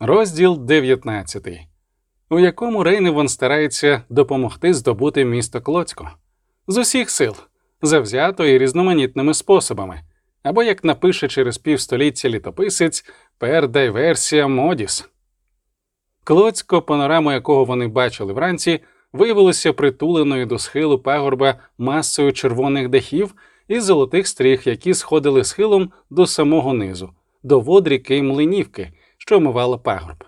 Розділ 19, у якому Рейневон старається допомогти здобути місто Клоцько. З усіх сил, завзято і різноманітними способами, або як напише через півстоліття літописець пер дайверсія модіс. Клоцько, панораму якого вони бачили вранці, виявилося притуленою до схилу пагорба масою червоних дахів і золотих стріх, які сходили схилом до самого низу, до вод ріки Млинівки, що омивала пагорб.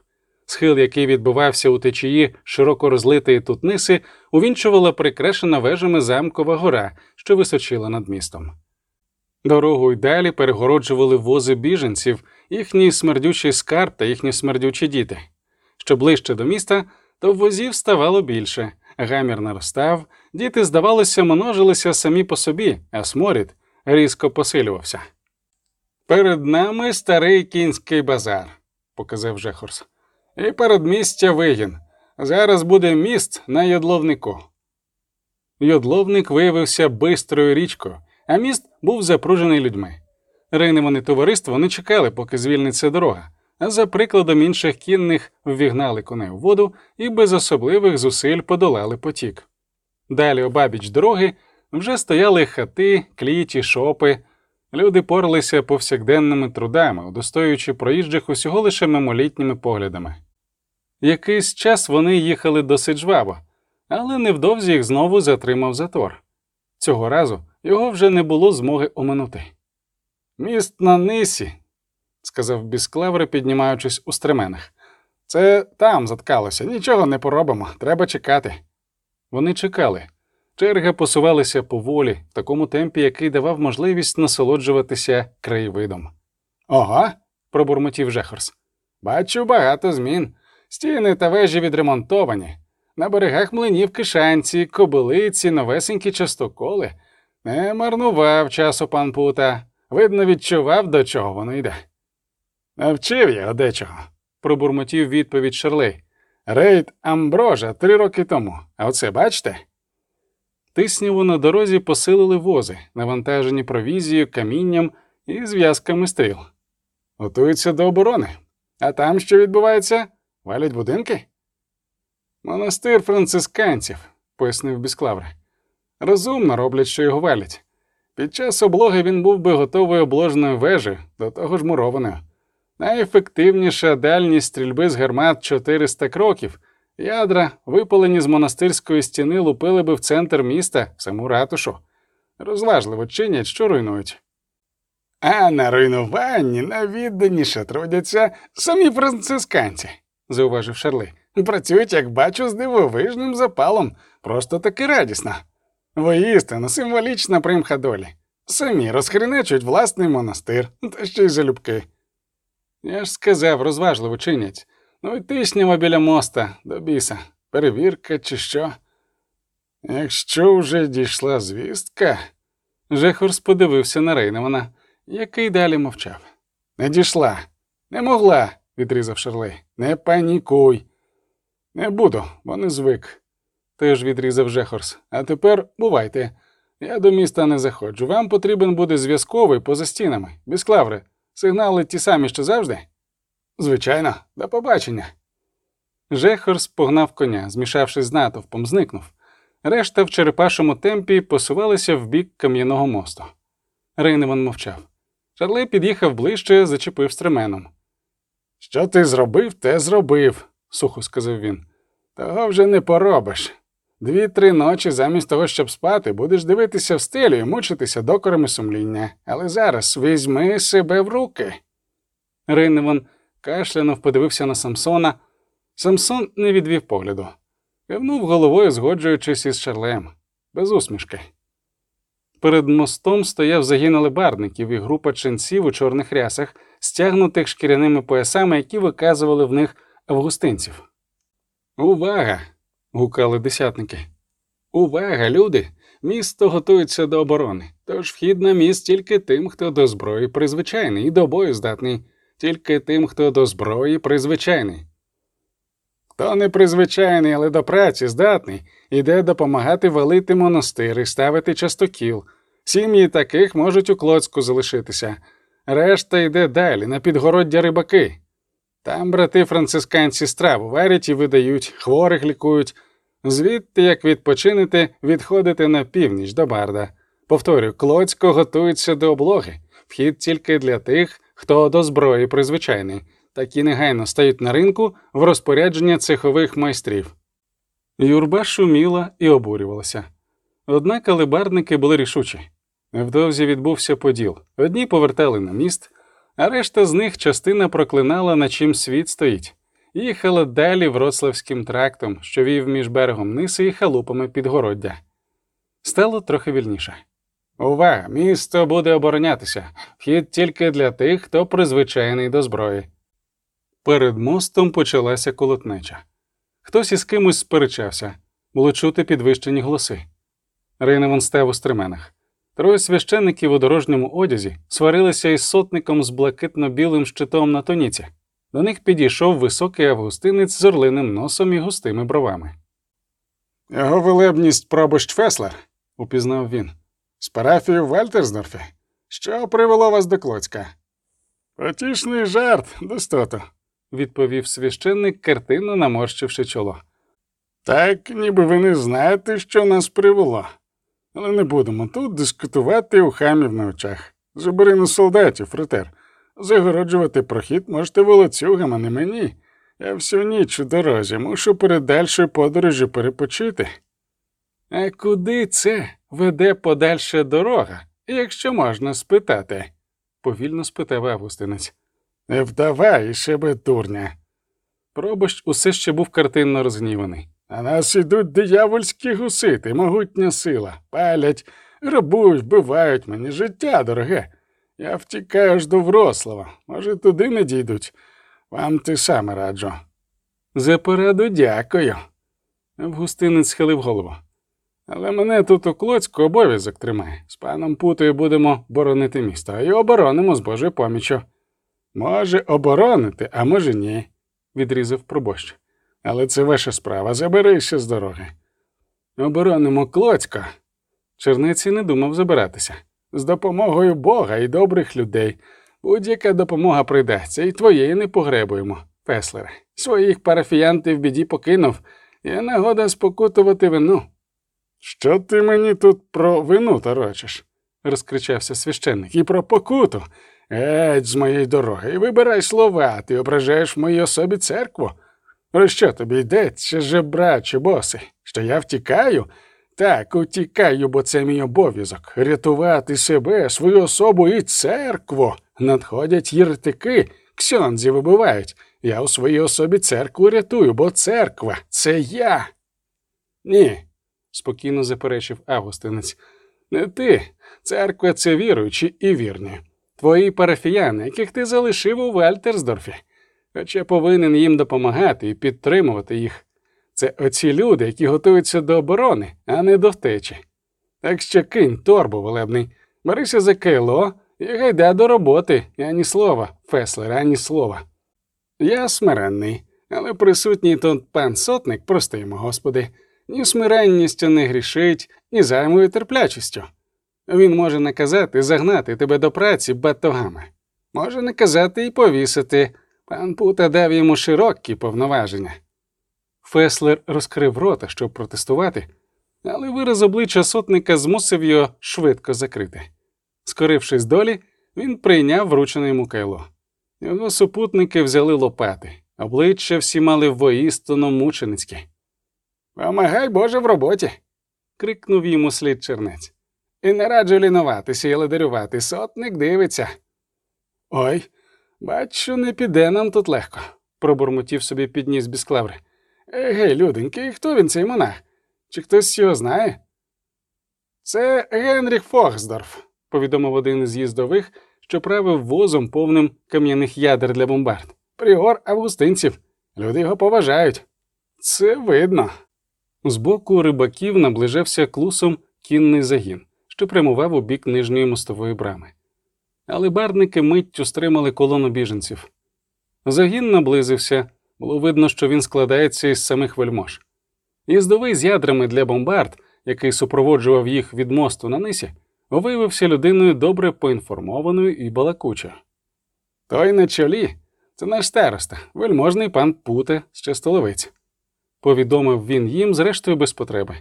Схил, який відбувався у течії широко розлитої тутниси, увінчувала прикрашена вежами замкова гора, що височила над містом. Дорогу й далі перегороджували вози біженців, їхній смердючий скарб та їхні смердючі діти. Що ближче до міста, то возів ставало більше, гамір наростав, діти, здавалося, множилися самі по собі, а сморід різко посилювався. Перед нами старий кінський базар, показав Жехорс. І передмістя вигін. Зараз буде міст на Йодловнику. Йодловник виявився бистрою річкою, а міст був запружений людьми. Рейневане товариство не чекали, поки звільниться дорога, а за прикладом інших кінних ввігнали коней у воду і без особливих зусиль подолали потік. Далі, обабіч дороги, вже стояли хати, кліті, шопи. Люди поралися повсякденними трудами, удостоюючи проїжджих усього лише мимолітніми поглядами. Якийсь час вони їхали досить жваво, але невдовзі їх знову затримав затор. Цього разу його вже не було змоги оминути. Міст на нисі, сказав Бісклавре, піднімаючись у стременах. Це там заткалося, нічого не поробимо, треба чекати. Вони чекали. Черги посувалися поволі, в такому темпі, який давав можливість насолоджуватися краєвидом. Ага, пробурмотів Жехорс. Бачу багато змін. Стіни та вежі відремонтовані. На берегах млинівки шанці, кобилиці, новесенькі частоколи. Не марнував часу пан Пута. Видно, відчував, до чого воно йде. Навчив його дечого, пробурмотів відповідь Шерлей. Рейд Амброжа три роки тому. А оце бачите? Тисніву на дорозі посилили вози, навантажені провізією, камінням і зв'язками стріл. Готуються до оборони. А там що відбувається? Валять будинки? Монастир францисканців, пояснив Бісклавре. Розумно роблять, що його валять. Під час облоги він був би готовий обложеною вежею, до того ж мурованою. Найефективніша дальність стрільби з гармат 400 кроків. Ядра, випалені з монастирської стіни, лупили би в центр міста, в саму ратушу. Розважливо чинять, що руйнують. А на руйнуванні найвідданіше трудяться самі францисканці, зауважив Шарли. Працюють, як бачу, з дивовижним запалом, просто таки радісно. Воістину, символічна примха долі. Самі розхренечують власний монастир, та ще й залюбки. Я ж сказав, розважливо чинять. Ну і тиснямо біля моста до біса. Перевірка, чи що. Якщо вже дійшла звістка. Жехорс подивився на Рейневана, який далі мовчав. Не дійшла, не могла, відрізав Шерлей. Не панікуй. Не буду, бо не звик. Теж відрізав Жехорс. А тепер бувайте. Я до міста не заходжу. Вам потрібен буде зв'язковий поза стінами, без клаври. Сигнали ті самі, що завжди. Звичайно, до побачення. Жехорс погнав коня, змішавшись з натовпом, зникнув. Решта в черепашому темпі посувалися в бік кам'яного мосту. Рейневан мовчав. Шарлей під'їхав ближче, зачепив стременом. Що ти зробив, те зробив, сухо сказав він. Того вже не поробиш. Дві-три ночі замість того, щоб спати, будеш дивитися в стелю і мучитися докорами сумління. Але зараз візьми себе в руки. Рейневан кашлянув, подивився на Самсона. Самсон не відвів погляду. Кивнув головою, згоджуючись із Шарлем, без усмішки. Перед мостом стояв загін алебарників і група ченців у чорних рясах, стягнутих шкіряними поясами, які виказували в них августинців. Увага! гукали десятники. Увага, люди! Місто готується до оборони, тож вхід на міст тільки тим, хто до зброї призвичайний і до бою здатний, тільки тим, хто до зброї призвичайний. Хто не призвичайний, але до праці здатний, іде допомагати валити монастири, ставити частокіл. Сім'ї таких можуть у Клоцьку залишитися, решта йде далі, на підгороддя рибаки. Там брати францисканці страву варять і видають, хворих лікують. Звідти, як відпочинете, відходите на північ до барда. Повторю, Клоцько готується до облоги. Вхід тільки для тих, хто до зброї призвичайний, такі негайно стають на ринку в розпорядження цехових майстрів. Юрба шуміла і обурювалася. Однак алибарники були рішучі. Невдовзі відбувся поділ. Одні повертали на міст, а решта з них частина проклинала, на чим світ стоїть, їхала далі Вроцлавським трактом, що вів між берегом Ниси і халупами підгороддя. Стало трохи вільніше. Увага! Місто буде оборонятися. Вхід тільки для тих, хто призвичайний до зброї. Перед мостом почалася колотнеча. Хтось із кимось сперечався, було чути підвищені голоси. Рейневан став у стременах. Троє священників у дорожньому одязі сварилися із сотником з блакитно-білим щитом на тоніці. До них підійшов високий августинець з орлиним носом і густими бровами. Його велебність пробощ Феслер, упізнав він, з парафії в Вальтерсдорфі. Що привело вас до Клоцька? Потішний жарт, достото, відповів священник, картинно наморщивши чоло. Так, ніби ви не знаєте, що нас привело. Але не будемо тут дискутувати у хамів на очах. Забери на солдатів, фритер. Загороджувати прохід можете волоцюгам, а не мені. Я всю ніч у дорозі, мушу перед дальшою подорожі перепочити. А куди це веде подальша дорога, якщо можна спитати? повільно спитав Августинець. Не вдавай себе, дурня. Пробощ усе ще був картинно розгніваний. На нас ідуть диявольські гусити, могутня сила, палять, грабують, вбивають мені життя, дороге. Я втікаю аж до Врослава. Може, туди не дійдуть. Вам ти саме раджу. За пораду дякую. Августинець схилив голову. Але мене тут у Клоцьку обов'язок тримає. З паном Путою будемо боронити місто, а й оборонимо з Божою поміччю. Може, оборонити, а може, ні, відрізав пробощ. Але це ваша справа. Заберися з дороги. Оборонимо Клоцька. Черниці не думав забиратися. З допомогою Бога і добрих людей. Будь-яка допомога прийдеться, і твоєї не погребуємо, Феслере. Своїх парафіян ти в біді покинув, є нагода спокутувати вину. Що ти мені тут про вину торочиш? розкричався священник. І про покуту. Геть з моєї дороги, і вибирай слова, ти ображаєш в моїй особі церкву. Про що тобі йдеться, жебраче боси? Що я втікаю? Так, утікаю, бо це мій обов'язок рятувати себе, свою особу і церкву. Надходять єретики, ксьонзі вибивають. Я у своїй особі церкву рятую, бо церква це я. Ні, спокійно заперечив Августинець. Не ти. Церква це віруючі і вірні. Твої парафіяни, яких ти залишив у Вальтерсдорфі хоча повинен їм допомагати і підтримувати їх. Це оці люди, які готуються до оборони, а не до втечі. Так що кинь торбу велебний, берися за кайло і гайда до роботи, і ані слова, Феслер, ані слова. Я смиренний, але присутній тут пан сотник, простимо, Господи, ні смиренністю не грішить, ні займою терплячістю. Він може наказати загнати тебе до праці батогами, може наказати і повісити, Пан Пута дав йому широкі повноваження. Феслер розкрив рота, щоб протестувати, але вираз обличчя сотника змусив його швидко закрити. Скорившись долі, він прийняв вручене йому кайло. Його супутники взяли лопати, обличчя всі мали воїстину мученицьке. Помагай Боже в роботі. крикнув йому слід чернець. І не раджу лінуватися і ледарювати. Сотник дивиться. Ой, Бачу, не піде нам тут легко, пробурмотів собі підніс бісклаври. Гей, люденький, хто він цей монах? Чи хтось його знає? Це Генріх Фохсдорф, повідомив один із їздових, що правив возом повним кам'яних ядер для бомбард. Пригор августинців. Люди його поважають. Це видно. Збоку рибаків наближався клусом кінний загін, що прямував у бік нижньої мостової брами але барники миттю стримали колону біженців. Загін наблизився, було видно, що він складається із самих вельмож. Їздовий з ядрами для бомбард, який супроводжував їх від мосту на нисі, виявився людиною добре поінформованою і балакучою. Той на чолі Це наш староста, вельможний пан Путе з Чистоловиць. Повідомив він їм, зрештою, без потреби.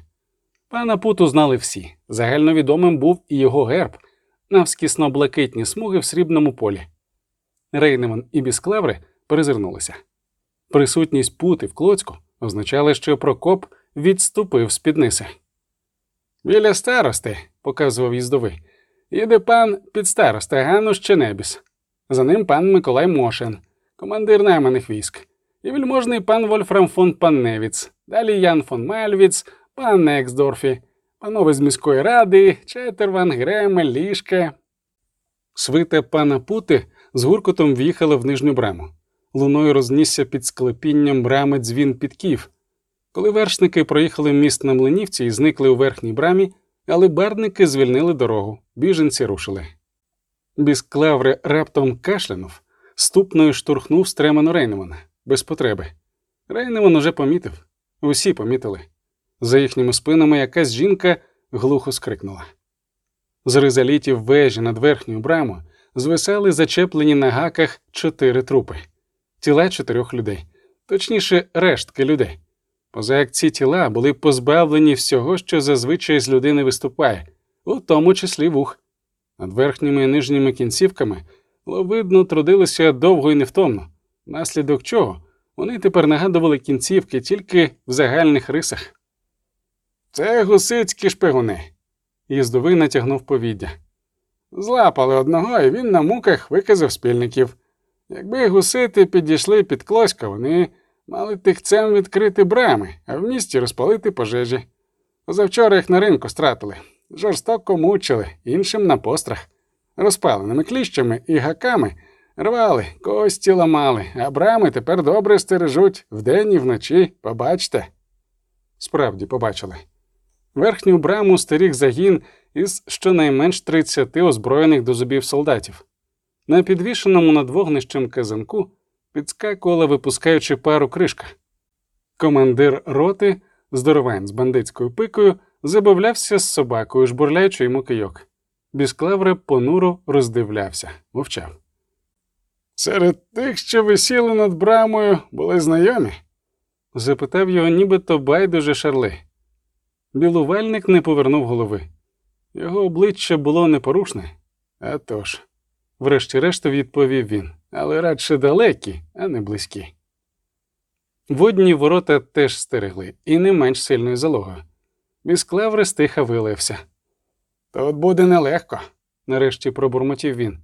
Пана Путу знали всі. Загальновідомим був і його герб навскісно блакитні смуги в срібному полі. Рейнеман і Бісклеври перезирнулися. Присутність пути в Клоцьку означала, що Прокоп відступив з під ниси. Біля старости, показував їздовий, їде пан підстароста Гануш Ченебіс. За ним пан Миколай Мошин, командир найманих військ, і вельможний пан Вольфрам фон Панневіц, далі Ян фон Мальвіц, пан Ексдорфі, панове з міської ради, Четерван, Греме, Лішке. Свита пана Пути з гуркотом в'їхала в нижню браму. Луною рознісся під склепінням брами дзвін підків. Коли вершники проїхали міст на млинівці і зникли у верхній брамі, але барники звільнили дорогу, біженці рушили. Бісклаври раптом кашлянув, ступною штурхнув стреману Рейнемана, без потреби. Рейнеман уже помітив, усі помітили. За їхніми спинами якась жінка глухо скрикнула. З ризалітів вежі над верхньою брамою звисали зачеплені на гаках чотири трупи, тіла чотирьох людей, точніше, рештки людей. Поза як ці тіла були позбавлені всього, що зазвичай з людини виступає, у тому числі вух. Над верхніми і нижніми кінцівками ловидно трудилися довго і невтомно, наслідок чого вони тепер нагадували кінцівки тільки в загальних рисах. Це гусицькі шпигуни. Їздовий натягнув повіддя. Злапали одного, і він на муках виказав спільників. Якби гусити підійшли під Клоська, вони мали тихцем відкрити брами, а в місті розпалити пожежі. Позавчора їх на ринку стратили, жорстоко мучили, іншим на пострах, розпаленими кліщами і гаками рвали, кості ламали, а брами тепер добре стережуть вдень і вночі, побачте. Справді побачили. Верхню браму стеріг загін із щонайменш 30 озброєних до зубів солдатів. На підвішеному над вогнищем казанку підскакувала, випускаючи пару кришка. Командир роти, здоровань з бандитською пикою, забавлявся з собакою, жбурляючи йому кийок. Бісклавре понуро роздивлявся, мовчав. Серед тих, що висіли над брамою, були знайомі? запитав його, нібито байдуже шарли. Білувальник не повернув голови. Його обличчя було непорушне. «А тож», – врешті-решт відповів він, але радше далекі, а не близькі. Водні ворота теж стерегли, і не менш сильною залогою. Бісклаври стиха вилився. Тут буде нелегко, нарешті пробурмотів він.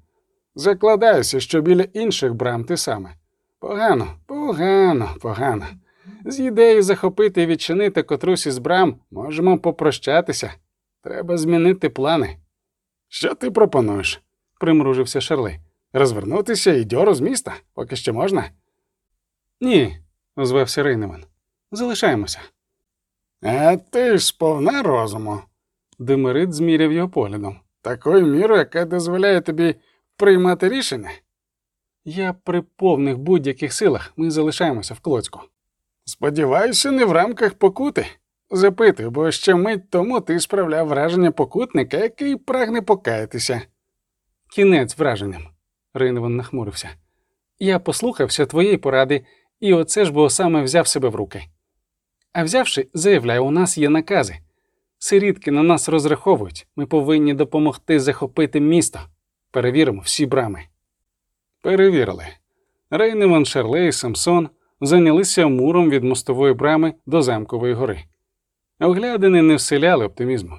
Закладаюся, що біля інших брам ти саме. Погано, погано, погано. З ідеєю захопити і відчинити котрусь із брам можемо попрощатися. Треба змінити плани. Що ти пропонуєш? примружився Шерли. Розвернутися і дьору з міста, поки ще можна? Ні, озвався Рейневан. Залишаємося. А ти ж повна розуму. Демерит зміряв його поглядом. Такою мірою, яка дозволяє тобі приймати рішення. Я при повних будь-яких силах ми залишаємося в Клоцьку. Сподіваюся, не в рамках покути. Запитую, бо ще мить тому ти справляв враження покутника, який прагне покаятися. Кінець враженням, Рейневан нахмурився. Я послухався твоєї поради, і оце ж бо саме взяв себе в руки. А взявши, заявляю, у нас є накази. Сирітки на нас розраховують, ми повинні допомогти захопити місто. Перевіримо всі брами. Перевірили. Рейневан, Шарлей і Самсон зайнялися муром від мостової брами до замкової гори. Оглядини не вселяли оптимізму.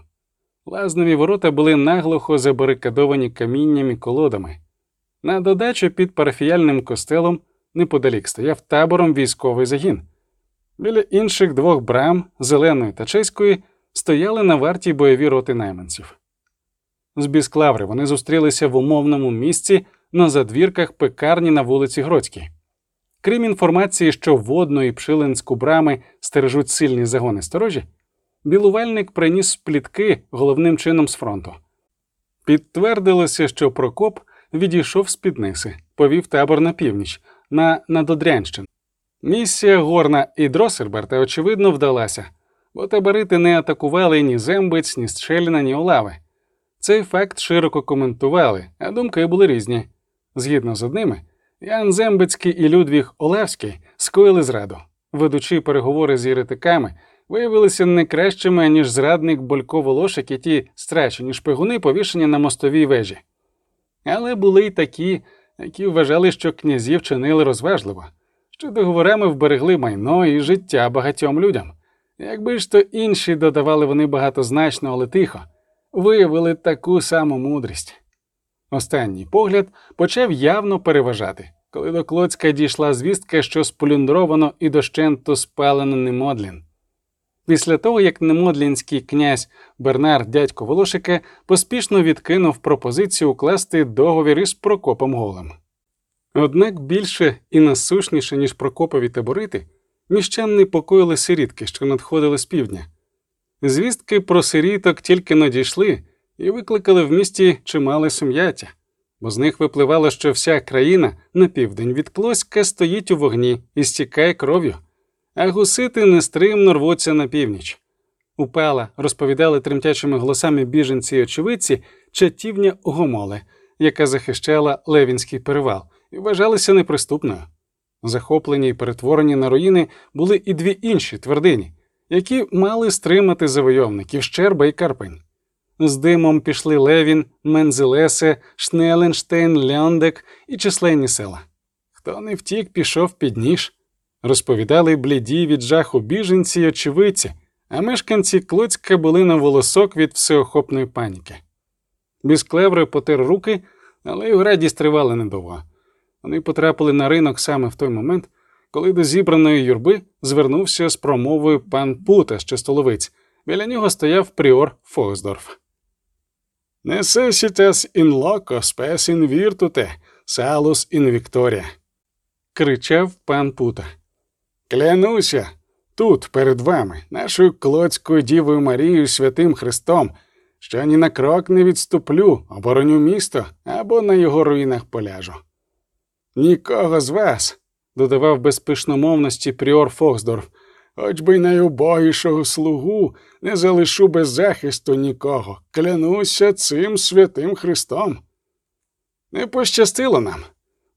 Лазневі ворота були наглухо забарикадовані камінням і колодами. На додачу під парафіяльним костелом неподалік стояв табором військовий загін. Біля інших двох брам, зеленої та чеської, стояли на варті бойові роти найманців. З Бісклаври вони зустрілися в умовному місці на задвірках пекарні на вулиці Гроцькій. Крім інформації, що водну і пшилинську брами стережуть сильні загони сторожі, білувальник приніс плітки головним чином з фронту. Підтвердилося, що Прокоп відійшов з під ниси, повів табор на північ, на Надодрянщину. Місія Горна і Дросерберта, очевидно, вдалася, бо таборити не атакували ні зембиць, ні Щеліна, ні Олави. Цей факт широко коментували, а думки були різні. Згідно з одними, Ян Зембицький і Людвіг Олевський скоїли зраду, ведучи переговори з єретиками, виявилися не кращими, ніж зрадник Болько Волошик і ті страчені шпигуни, повішені на мостовій вежі. Але були й такі, які вважали, що князів чинили розважливо, що договорами вберегли майно і життя багатьом людям. Якби ж то інші додавали вони багатозначно, але тихо, виявили таку саму мудрість. Останній погляд почав явно переважати, коли до Клоцька дійшла звістка, що сполюндровано і дощенту спалено Немодлін. Після того, як немодлінський князь Бернар дядько Волошика поспішно відкинув пропозицію укласти договір із Прокопом Голем. Однак більше і насушніше, ніж Прокопові таборити, міщан непокоїли сирітки, що надходили з півдня. Звістки про сиріток тільки надійшли і викликали в місті чимале сум'яття, бо з них випливало, що вся країна на південь від Клоська стоїть у вогні і стікає кров'ю, а гусити нестримно рвуться на північ. Упала, розповідали тремтячими голосами біженці й очевидці, чатівня Гомоле, яка захищала Левінський перевал, і вважалася неприступною. Захоплені й перетворені на руїни були і дві інші твердині, які мали стримати завойовників Щерба і Карпень. З димом пішли Левін, Мензелесе, Шнеленштейн, Ляндек і численні села. Хто не втік, пішов під ніж. Розповідали бліді від жаху біженці й очевидці, а мешканці Клоцька були на волосок від всеохопної паніки. Бісклеври потер руки, але його радість тривала недовго. Вони потрапили на ринок саме в той момент, коли до зібраної юрби звернувся з промовою пан Пута з Чистоловиць. Біля нього стояв пріор Фоксдорф. Necessitas in loco spes in virtute, salus in victoria. кричав пан Пута. Клянуся, тут, перед вами, нашою клоцькою Дівою Марією Святим Христом, що ні на крок не відступлю, обороню місто або на його руїнах поляжу. Нікого з вас, додавав без пишномовності Пріор Фоксдорф, хоч би найубогішого слугу не залишу без захисту нікого. Клянуся цим святим Христом. Не пощастило нам,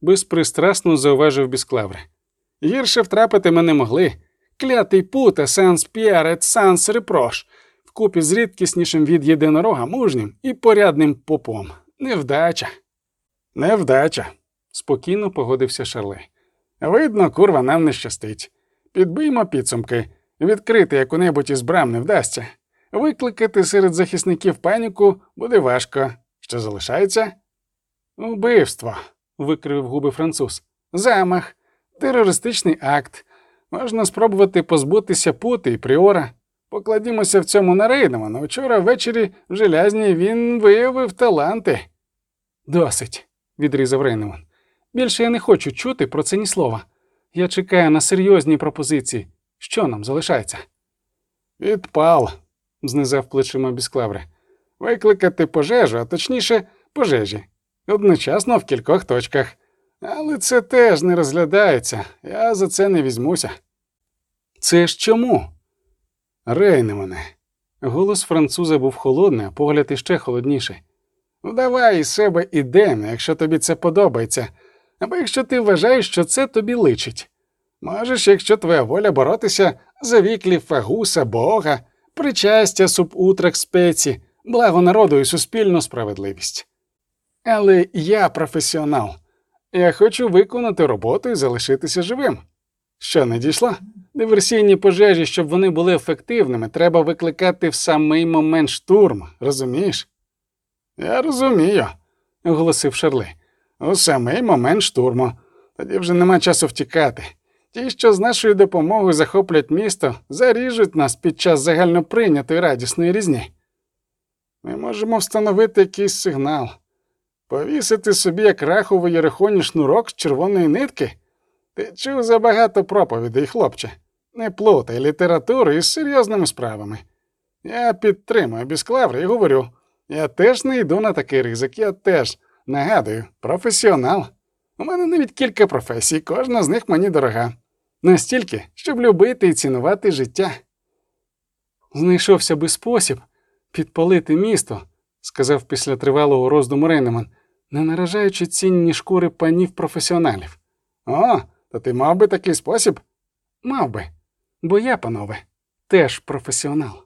безпристрасно зауважив Бісклаври. Гірше втрапити ми не могли. Клятий пута, санс п'ярет, санс репрош, вкупі з рідкіснішим від єдинорога мужнім і порядним попом. Невдача. Невдача, спокійно погодився Шарлей. Видно, курва, нам не щастить. Підбиймо підсумки. Відкрити яку-небудь із брам не вдасться. Викликати серед захисників паніку буде важко. Що залишається? Убивство, викривив губи француз. Замах, терористичний акт. Можна спробувати позбутися пути і пріора. Покладімося в цьому на Рейдемана. Вчора ввечері в желязні він виявив таланти. Досить, відрізав Рейнеман. Більше я не хочу чути про це ні слова. Я чекаю на серйозні пропозиції. Що нам залишається? Відпал, знизав плечима Бісклаври. Викликати пожежу, а точніше, пожежі. Одночасно в кількох точках. Але це теж не розглядається, я за це не візьмуся. Це ж чому? Рейнемане. Голос француза був холодний, а погляд іще холодніший. Ну, давай із себе ідемо, якщо тобі це подобається, або якщо ти вважаєш, що це тобі личить. Можеш, якщо твоя воля боротися за віклі фагуса, Бога, причастя, субутрак спеці, благо народу і суспільну справедливість. Але я професіонал. Я хочу виконати роботу і залишитися живим. Що не дійшло? Диверсійні пожежі, щоб вони були ефективними, треба викликати в самий момент штурм, розумієш? Я розумію, оголосив Шарли. У самий момент штурму. Тоді вже нема часу втікати. Ті, що з нашою допомогою захоплять місто, заріжуть нас під час загальноприйнятої радісної різні. Ми можемо встановити якийсь сигнал, повісити собі як раховий єрихоні шнурок з червоної нитки. Ти чув забагато проповідей, хлопче. Не плутай літературу із серйозними справами. Я підтримую Бісклаври і говорю, я теж не йду на такий ризик, я теж нагадую, професіонал. У мене навіть кілька професій, кожна з них мені дорога. Настільки, щоб любити і цінувати життя. Знайшовся би спосіб підпалити місто, сказав після тривалого роздуму Рейнеман. не наражаючи цінні шкури панів професіоналів. О, то ти мав би такий спосіб? Мав би, бо я, панове, теж професіонал.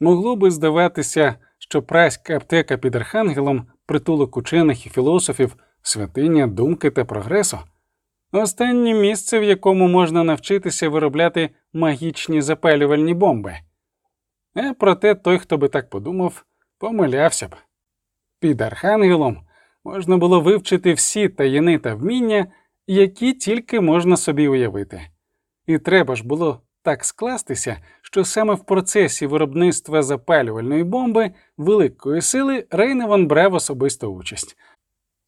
Могло би здаватися, що праська аптека під архангелом, притулок учених і філософів, святиня думки та прогресу, останнє місце, в якому можна навчитися виробляти магічні запалювальні бомби. А проте той, хто би так подумав, помилявся б. Під архангелом можна було вивчити всі таїни та вміння, які тільки можна собі уявити. І треба ж було так скластися, що саме в процесі виробництва запалювальної бомби великої сили Рейневан брав особисту участь.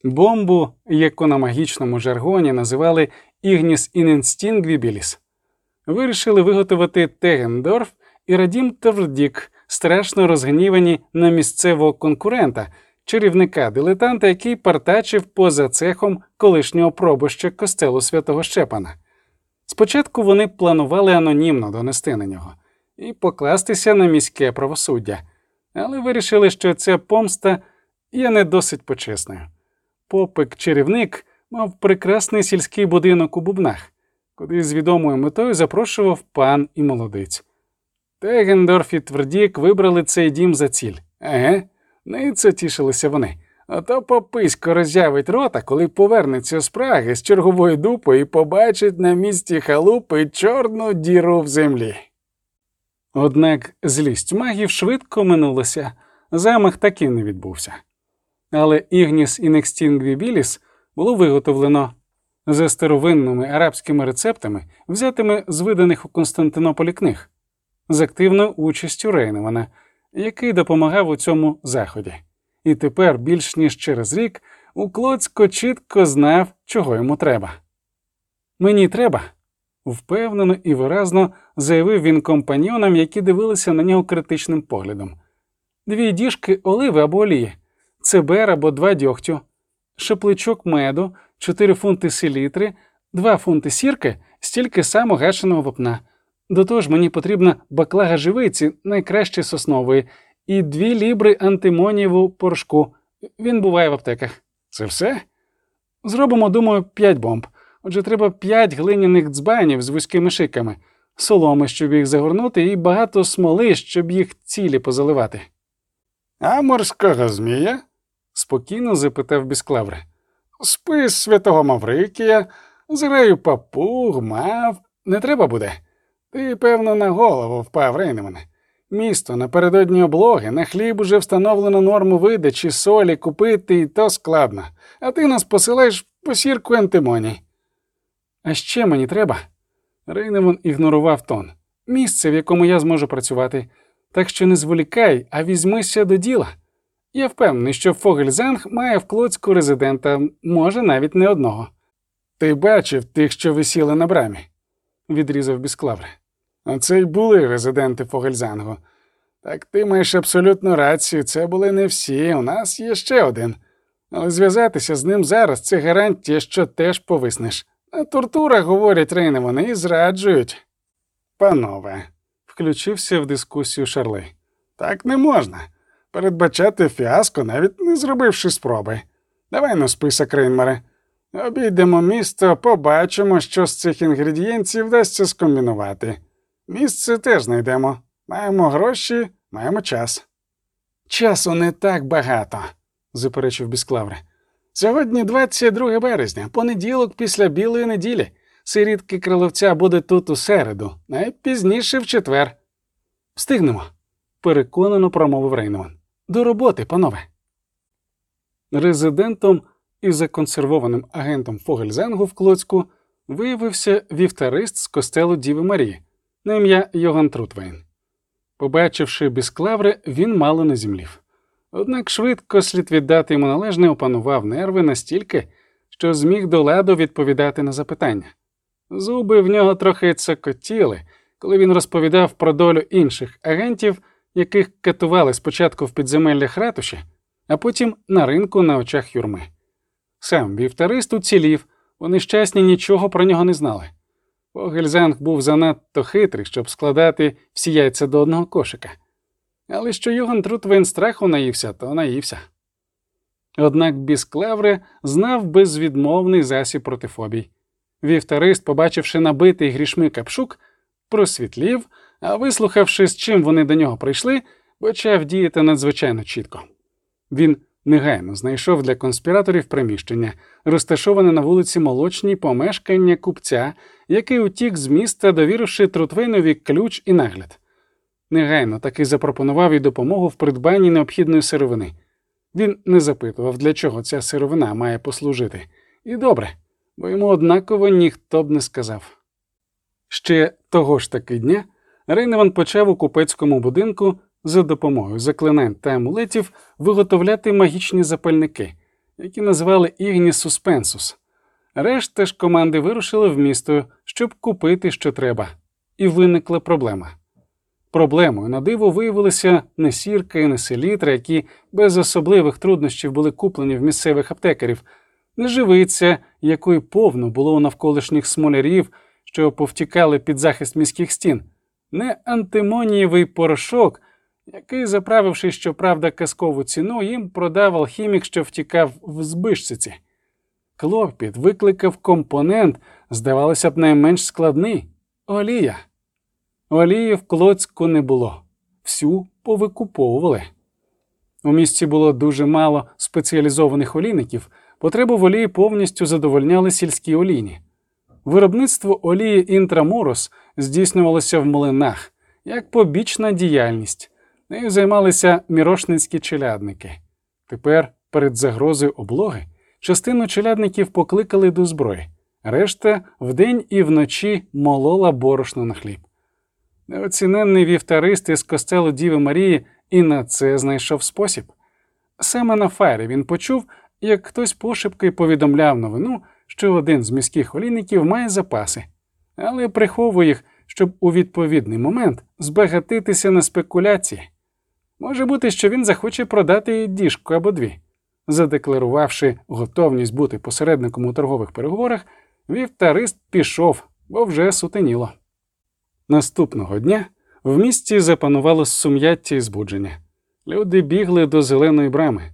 Бомбу, яку на магічному жаргоні називали Ignis inextinguibilis, вирішили виготовити Тегендорф і Радім Твердік, страшно розгнівані на місцевого конкурента, чарівника дилетанта, який партачив поза цехом колишнього пробища костелу святого Щепана. Спочатку вони планували анонімно донести на нього і покластися на міське правосуддя, але вирішили, що ця помста є не досить почесною. Попик чарівник мав прекрасний сільський будинок у бубнах, куди з відомою метою запрошував пан і молодиць. Тегендорф і Твердік вибрали цей дім за ціль. Ігніс тішилися вони. Ото пописько роззявить рота, коли повернеться з Праги з чергової дупи і побачить на місці халупи чорну діру в землі. Однак злість магів швидко минулася, замах таки не відбувся. Але Ignis inextinguibilis було виготовлено за старовинними арабськими рецептами, взятими з виданих у Константинополі книг, з активною участю Рейневана, який допомагав у цьому заході і тепер, більш ніж через рік, Уклоцько чітко знав, чого йому треба. Мені треба, впевнено і виразно заявив він компаньонам, які дивилися на нього критичним поглядом. Дві діжки оливи або олії, цебер або два дьогтю, шапличок меду, чотири фунти селітри, два фунти сірки, стільки само гашеного вапна. До того ж, мені потрібна баклага живиці, найкраще соснової, і дві лібри антимонієву порошку. Він буває в аптеках. Це все? Зробимо, думаю, п'ять бомб. Отже, треба п'ять глиняних дзбанів з вузькими шиками, соломи, щоб їх загорнути, і багато смоли, щоб їх цілі позаливати. А морського змія? спокійно запитав Бісклавре. Спис святого Маврикія, зрею папуг, мав. Не треба буде. Ти, певно, на голову впав Рейнемане. Місто напередодні облоги, на хліб уже встановлено норму видачі солі купити і то складно, а ти нас посилаєш по сірку антимоній. А ще мені треба. Рейневон ігнорував тон. Місце, в якому я зможу працювати. Так що не зволікай, а візьмися до діла. Я впевнений, що Фогельзанг має в Клоцьку резидента, може, навіть не одного. Ти бачив тих, що висіли на брамі, відрізав Бісклавре. Оце й були резиденти Фогельзангу. Так ти маєш абсолютну рацію, це були не всі, у нас є ще один. Але зв'язатися з ним зараз це гарантія, що теж повиснеш. На тортурах, говорять Рейне, вони і зраджують. Панове, включився в дискусію Шарли. Так не можна. Передбачати фіаско, навіть не зробивши спроби. Давай на список Рейнмаре. Обійдемо місто, побачимо, що з цих інгредієнтів вдасться скомбінувати. Місце теж знайдемо. Маємо гроші, маємо час. Часу не так багато, заперечив Бісклавре. Сьогодні 22 березня, понеділок після білої неділі. Сирітки криловця буде тут у середу, найпізніше в четвер. Встигнемо, переконано промовив Рейнман. До роботи, панове. Резидентом і законсервованим агентом Фогельзенгу в Клоцьку виявився вівтарист з костелу Діви Марії на ім'я Йоган Трутвейн. Побачивши бісклаври, він мало не зімлів. Однак швидко слід віддати йому належне опанував нерви настільки, що зміг до ладу відповідати на запитання. Зуби в нього трохи цокотіли, коли він розповідав про долю інших агентів, яких катували спочатку в підземеллях ратуші, а потім на ринку на очах юрми. Сам вівтарист уцілів, вони щасні нічого про нього не знали. Погельзанг був занадто хитрий, щоб складати всі яйця до одного кошика. Але що Йоган Трутвейн страху наївся, то наївся. Однак Бісклевре знав безвідмовний засіб проти фобій. Вівтарист, побачивши набитий грішми капшук, просвітлів, а вислухавши, з чим вони до нього прийшли, почав діяти надзвичайно чітко. Він негайно знайшов для конспіраторів приміщення, розташоване на вулиці Молочній помешкання купця, який утік з міста, довіривши Трутвейнові ключ і нагляд. Негайно таки запропонував і допомогу в придбанні необхідної сировини. Він не запитував, для чого ця сировина має послужити. І добре, бо йому однаково ніхто б не сказав. Ще того ж таки дня Рейневан почав у купецькому будинку за допомогою заклинань та амулетів виготовляти магічні запальники, які називали Ігні Суспенсус. Решта ж команди вирушили в місто, щоб купити, що треба, і виникла проблема. Проблемою на диво виявилися не сірка і не селітра, які без особливих труднощів були куплені в місцевих аптекарів, не живиця, якої повно було у навколишніх смолярів, що повтікали під захист міських стін, не антимонієвий порошок, який, заправивши, щоправда, казкову ціну, їм продав алхімік, що втікав в збишциці. Клопіт викликав компонент, здавалося б, найменш складний олія. Олії в Клоцьку не було, всю повикуповували. У місті було дуже мало спеціалізованих олійників, потребу в олії повністю задовольняли сільські олійні. Виробництво олії інтраморос здійснювалося в млинах як побічна діяльність. Нею займалися мірошницькі челядники. Тепер, перед загрозою облоги, частину челядників покликали до зброї, решта вдень і вночі молола борошно на хліб. Неоціненний вівтарист із костелу Діви Марії і на це знайшов спосіб. Саме на фарі він почув, як хтось пошепки повідомляв новину, що один з міських олійників має запаси, але приховує їх, щоб у відповідний момент збагатитися на спекуляції. Може бути, що він захоче продати діжку або дві. Задекларувавши готовність бути посередником у торгових переговорах, вівтарист пішов, бо вже сутеніло. Наступного дня в місті запанувало сум'яття і збудження. Люди бігли до зеленої брами,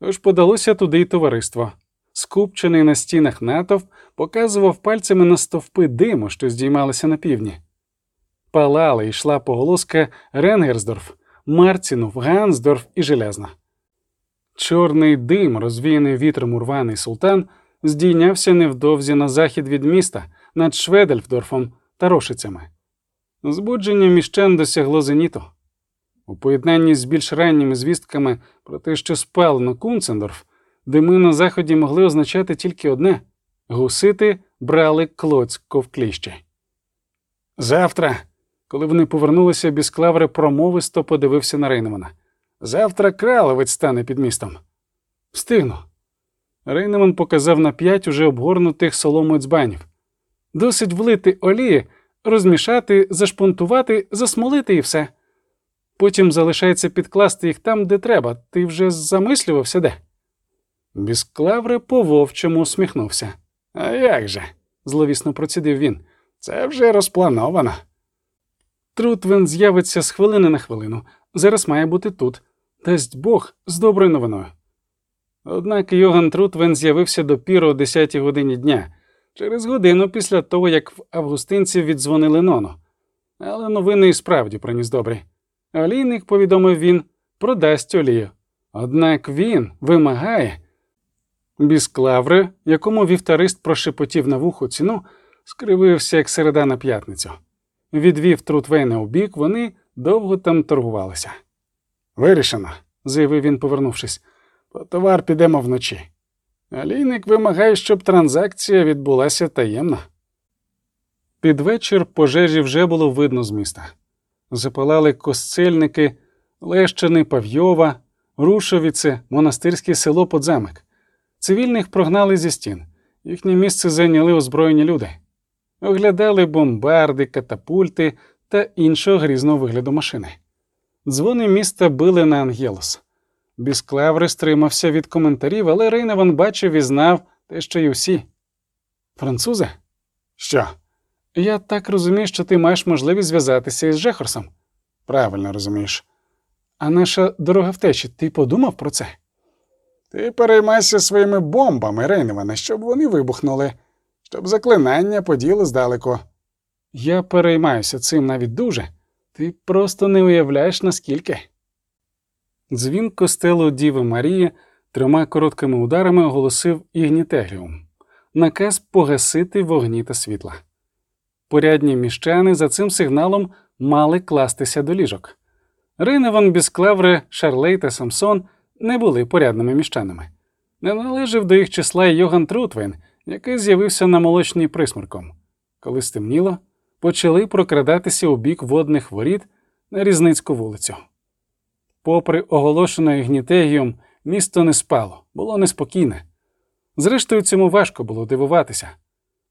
тож подалося туди й товариство. Скупчений на стінах натовп показував пальцями на стовпи диму, що здіймалися на півдні. Палала йшла поголоска Ренгерсдорф, Марцінов, Гансдорф і Железна. Чорний дим, розвіяний вітром урваний султан, здійнявся невдовзі на захід від міста над Шведельфдорфом та Рошицями. Збудження міщан досягло зеніту. У поєднанні з більш ранніми звістками про те, що спалено Кунцендорф, дими на заході могли означати тільки одне гусити брали Клоцько в кліщі. Завтра, коли вони повернулися, Бісклавре промовисто подивився на Рейнемана. Завтра краловець стане під містом. Встигну. Рейнеман показав на п'ять уже обгорнутих соломою дзбанів. Досить влити олії розмішати, зашпунтувати, засмолити і все. Потім залишається підкласти їх там, де треба. Ти вже замислювався де? Бісклавре по вовчому усміхнувся. А як же? зловісно процідив він. Це вже розплановано. Трутвен з'явиться з хвилини на хвилину. Зараз має бути тут. Дасть Бог з доброю новиною. Однак Йоган Трутвен з'явився допіру о 10 годині дня, через годину після того, як в августинці віддзвонили Ноно. Але новини і справді приніс добрі. Олійник, повідомив він, продасть олію. Однак він вимагає. Бісклавре, якому вівтарист прошепотів на вухо ціну, скривився як середа на п'ятницю. Відвів Трутвейна у бік, вони довго там торгувалися. Вирішено, заявив він, повернувшись. По товар підемо вночі. Алійник вимагає, щоб транзакція відбулася таємно. Під вечір пожежі вже було видно з міста. Запалали косцельники, Лещини, Павйова, Рушовіце, монастирське село Подзамик. Цивільних прогнали зі стін. Їхнє місце зайняли озброєні люди, оглядали бомбарди, катапульти та іншого грізного вигляду машини. Дзвони міста били на Ангелос. Бісклаври стримався від коментарів, але Рейневан бачив і знав те, що й усі. Французи? Що? Я так розумію, що ти маєш можливість зв'язатися із Жехорсом. Правильно розумієш. А наша дорога втечі, ти подумав про це? Ти переймайся своїми бомбами, Рейневане, щоб вони вибухнули, щоб заклинання поділи здалеку. Я переймаюся цим навіть дуже. Ти просто не уявляєш, наскільки. Дзвін костелу Діви Марії трьома короткими ударами оголосив Ігнітегріум наказ погасити вогні та світла. Порядні міщани за цим сигналом мали кластися до ліжок. Рейневан Бісклаври, Шарлей та Самсон не були порядними міщанами. Не належав до їх числа й Йоган Трутвейн, який з'явився на молочній присмерком. Коли стемніло, почали прокрадатися у бік водних воріт на різницьку вулицю. Попри оголошене гнітегіум, місто не спало, було неспокійне. Зрештою, цьому важко було дивуватися.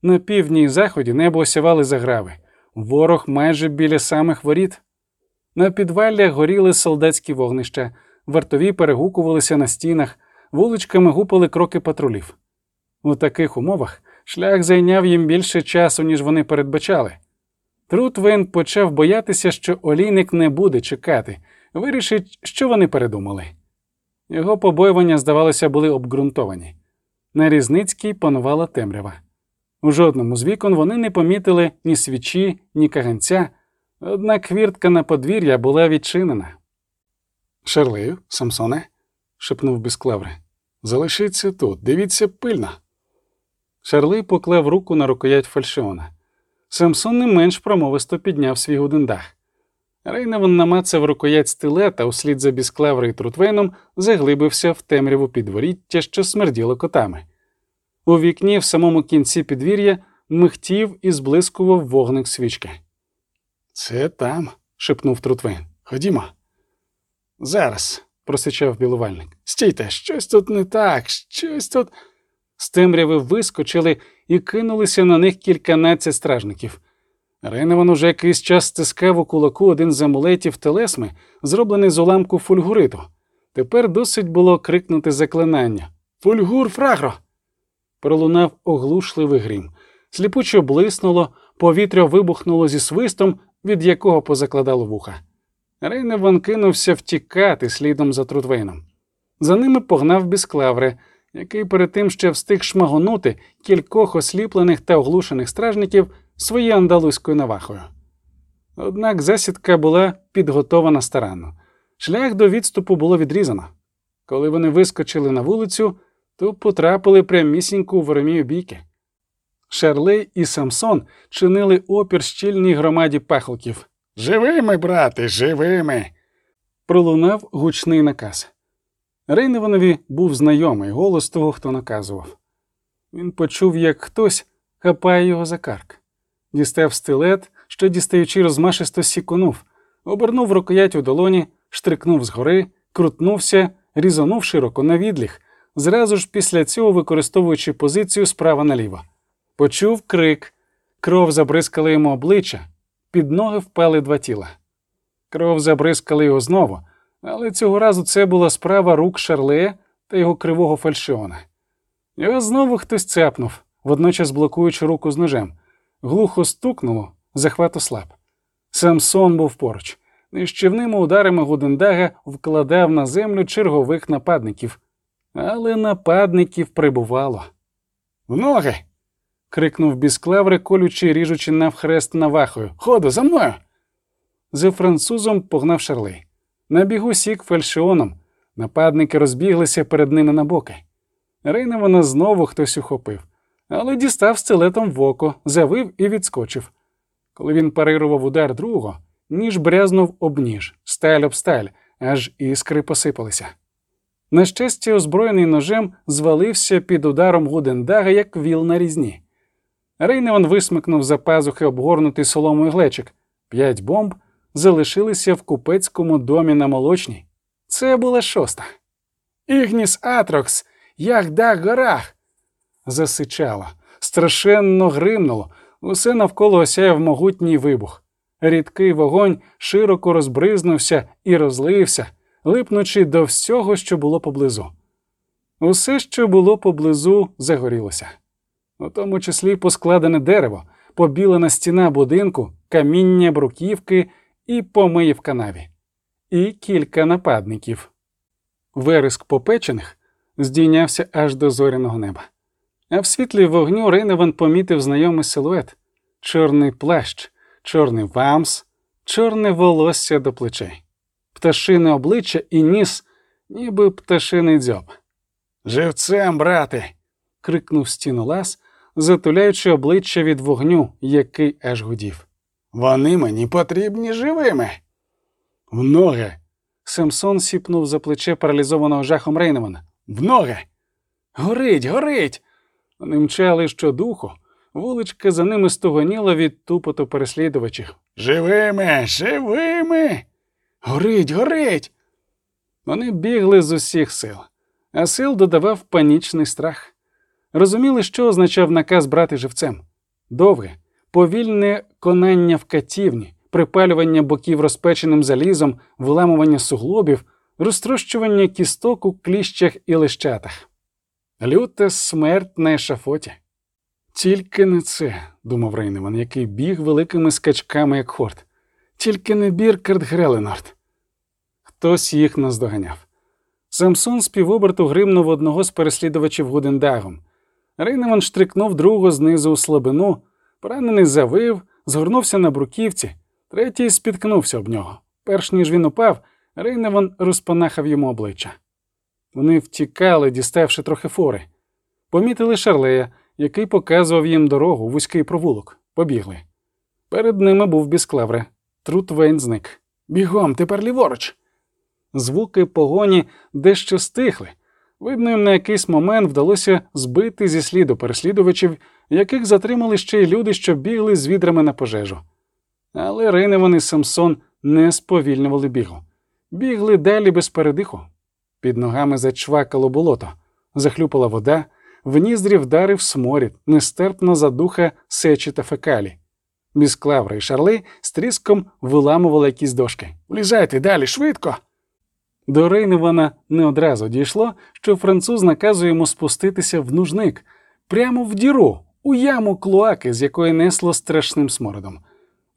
На півдні і заході небо осявали заграви, ворог майже біля самих воріт. На підваллях горіли солдатські вогнища, вартові перегукувалися на стінах, вуличками гупали кроки патрулів. У таких умовах шлях зайняв їм більше часу, ніж вони передбачали. Трутвейн почав боятися, що олійник не буде чекати, вирішить, що вони передумали. Його побоювання, здавалося, були обґрунтовані. На Різницькій панувала темрява. У жодному з вікон вони не помітили ні свічі, ні каганця, однак хвіртка на подвір'я була відчинена. Шарлею, Самсоне, шепнув Бісклаври, залишіться тут, дивіться пильно. Шарлей поклав руку на рукоять фальшиона. Самсон не менш промовисто підняв свій гудендах. Рейневан намацав рукоять стилета услід за Бісклаври і Трутвейном заглибився в темряву підворіття, що смерділо котами. У вікні в самому кінці підвір'я михтів і зблискував вогник свічки. Це там, шепнув Трутвейн. Ходімо. Зараз, просичав білувальник. Стійте, щось тут не так, щось тут. З темряви вискочили і кинулися на них кільканадцять стражників. Рейневан уже якийсь час стискав у кулаку один з амулетів телесми, зроблений з уламку фульгуриту. Тепер досить було крикнути заклинання Фульгур, фрагро! Пролунав оглушливий грім. Сліпуче блиснуло, повітря вибухнуло зі свистом, від якого позакладало вуха. Рейневан кинувся втікати слідом за Трутвейном. За ними погнав Бісклавре, який перед тим ще встиг шмагонути кількох осліплених та оглушених стражників своєю андалузькою навахою. Однак засідка була підготована старанно. Шлях до відступу було відрізано. Коли вони вискочили на вулицю, то потрапили прямісінько у воромію бійки. Шарлей і Самсон чинили опір щільній громаді пахолків. Живими, брате, живими. Пролунав гучний наказ. Рейневанові був знайомий голос того, хто наказував. Він почув, як хтось хапає його за карк, дістав стилет, що дістаючи розмашисто сіконув, обернув рукоять у долоні, штрикнув згори, крутнувся, різанув широко на відліг, зразу ж після цього використовуючи позицію справа наліво. Почув крик, кров забризкала йому обличчя, під ноги впали два тіла. Кров забризкала його знову, але цього разу це була справа рук Шарлея та його кривого фальшиона. Його знову хтось цепнув, водночас блокуючи руку з ножем. Глухо стукнуло, захват ослаб. Самсон був поруч. Нищівними ударами Гудендага вкладав на землю чергових нападників, але нападників прибувало. В ноги. крикнув Бісклаври, колючи і ріжучи навхрест навахою. Ходу, за мною. За французом погнав Шарлей. На бігу сік фальшіоном. Нападники розбіглися перед ними на боки. Рейневана знову хтось ухопив, але дістав стилетом в око, завив і відскочив. Коли він парирував удар другого, ніж брязнув об ніж, сталь об сталь, аж іскри посипалися. На щастя, озброєний ножем звалився під ударом Гудендага, як віл на різні. Рейневан висмикнув за пазухи обгорнутий соломою глечик. П'ять бомб залишилися в купецькому домі на молочній. Це була шоста. Ігніс Атрокс, ягда горах. Засичало, страшенно гримнуло, усе навколо осяяв могутній вибух. Рідкий вогонь широко розбризнувся і розлився, липнучи до всього, що було поблизу. Усе, що було поблизу, загорілося, у тому числі поскладене дерево, побілена стіна будинку, каміння бруківки і помиї в канаві, і кілька нападників. Вереск попечених здійнявся аж до зоряного неба. А в світлі вогню Рейневан помітив знайомий силует чорний плащ, чорний вамс, чорне волосся до плечей, пташине обличчя і ніс, ніби пташиний дзьоб. Живцем, брате. крикнув стіну лас, затуляючи обличчя від вогню, який аж гудів. Вони мені потрібні живими. В ноги, Самсон сіпнув за плече паралізованого жахом Рейневана. в ноги. Горить, горить. Вони мчали щодуху. Вуличка за ними стогоніла від тупоту переслідувачів. Живими, живими. Горить, горить. Вони бігли з усіх сил, а сил додавав панічний страх. Розуміли, що означав наказ брати живцем довге, повільне конання в катівні, припалювання боків розпеченим залізом, виламування суглобів, розтрощування кісток у кліщах і лищатах. Люта смерть на ешафоті. Тільки не це, думав Рейневан, який біг великими скачками, як хорт. Тільки не Біркард Греленорд. Хтось їх наздоганяв. Самсон з півоберту гримнув одного з переслідувачів Гудендагом. Рейневан штрикнув другого знизу у слабину, поранений завив, згорнувся на бруківці, третій спіткнувся об нього. Перш ніж він упав, Рейневан розпанахав йому обличчя. Вони втікали, діставши трохи фори. Помітили Шарлея, який показував їм дорогу, вузький провулок. Побігли. Перед ними був Бісклевре. Трутвейн зник. Бігом, тепер ліворуч. Звуки погоні дещо стихли. Видно, їм на якийсь момент вдалося збити зі сліду переслідувачів, яких затримали ще й люди, що бігли з відрами на пожежу. Але Рейневан і Самсон не сповільнювали бігу. Бігли далі без передиху. Під ногами зачвакало болото, захлюпала вода, в ніздрі вдарив сморід, нестерпно задуха сечі та фекалі. Міс Клавра і Шарли з тріском виламували якісь дошки. Влізайте далі, швидко. До Рейневана не одразу дійшло, що француз наказує йому спуститися в нужник, прямо в діру, у яму клоаки, з якої несло страшним смородом.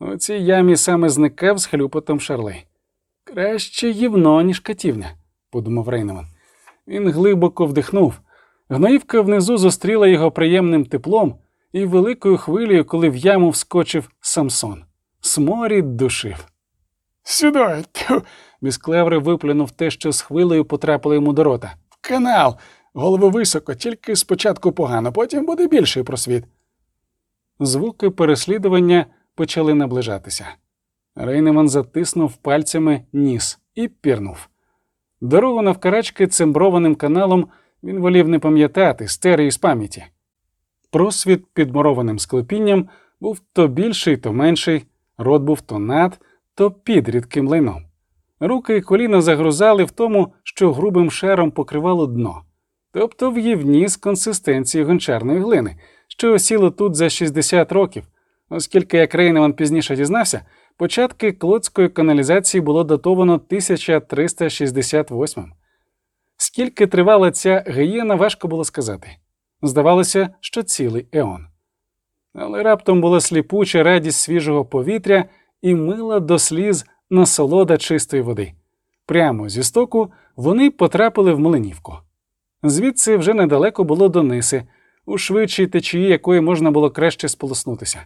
У цій ямі саме зникав з хлюпотом Шарли. Краще гівно, ніж катівня, подумав Рейневан. Він глибоко вдихнув. Гноївка внизу зустріла його приємним теплом і великою хвилею, коли в яму вскочив Самсон. Сморід душив. Сюди, Місклеври виплюнув те, що з хвилею потрапило йому до рота. в канал. Голови високо, тільки спочатку погано, потім буде більший просвіт. Звуки переслідування почали наближатися. Рейнеман затиснув пальцями ніс і пірнув. Дорогу навкарачки цимброваним каналом він волів не пам'ятати, стери із пам'яті. Просвіт під мурованим склепінням був то більший, то менший, рот був то над, то під рідким лайном. Руки і коліна загрузали в тому, що грубим шаром покривало дно, тобто в гівні з консистенції гончарної глини, що осіло тут за 60 років, оскільки, як Рейневан пізніше дізнався, початки клодської каналізації було датовано 1368. Скільки тривала ця гієна, важко було сказати. Здавалося, що цілий еон. Але раптом була сліпуча радість свіжого повітря і мила до сліз насолода чистої води. Прямо зі стоку вони потрапили в Млинівку. Звідси вже недалеко було до Ниси, у швидшій течії якої можна було краще сполоснутися.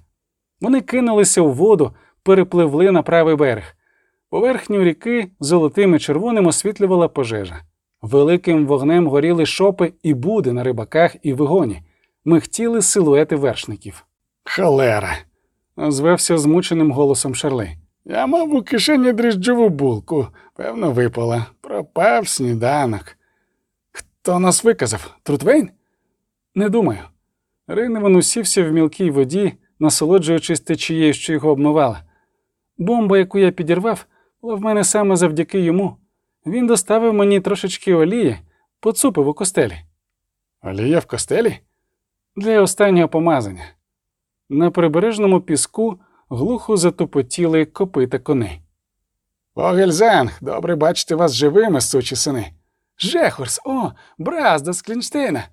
Вони кинулися у воду, перепливли на правий берег. Поверхню ріки золотим і червоним освітлювала пожежа. Великим вогнем горіли шопи і буди на рибаках і вигоні, михтіли силуети вершників. Холера. Озвався змученим голосом Шарли. Я мав у кишені дріжджову булку. Певно, випала. Пропав сніданок. Хто нас виказав? Трутвейн? Не думаю. Рейневан усівся в мілкій воді, насолоджуючись течією, що його обмивала. Бомба, яку я підірвав, була в мене саме завдяки йому. Він доставив мені трошечки олії, поцупив у костелі. Олія в костелі? Для останнього помазання. На прибережному піску глухо затопотіли копита коней. Вогельзанг, добре бачити вас живими, сучі сини. Жехорс, о, Бразда з Клінштейна.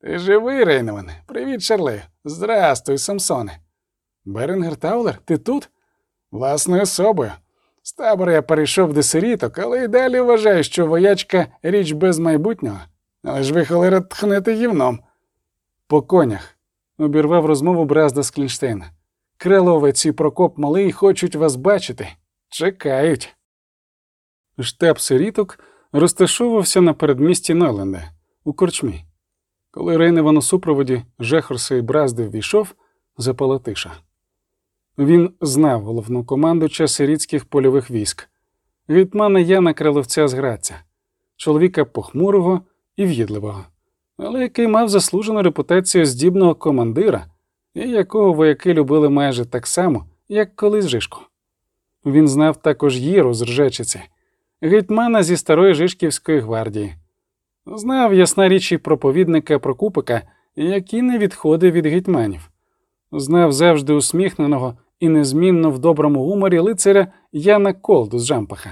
Ти живий, Рейневане. Привіт, Шарлею. Здрастуй, Самсоне. Беренгер Таулер, ти тут? Власною особою. З табору я перейшов до сиріток, але й далі вважаю, що воячка річ без майбутнього. Але ж ви холера тхнете гівном. По конях. обірвав розмову Бразда з Клінштейна. Криловець і Прокоп Малий хочуть вас бачити. Чекають. Штаб сиріток розташовувався на передмісті Нойленда, у корчмі. Коли Рейневан у супроводі Жехорса і Бразди ввійшов, запала тиша. Він знав головну командуча сирітських польових військ, гетьмана Яна Криловця з Граця, чоловіка похмурого і в'їдливого, але який мав заслужену репутацію здібного командира і якого вояки любили майже так само, як колись Жишку. Він знав також Їру з Ржечиці, гетьмана зі старої Жишківської гвардії. Знав ясна річ і проповідника Прокупика, який не відходив від гетьманів. Знав завжди усміхненого і незмінно в доброму гуморі лицаря Яна Колду з Жампаха.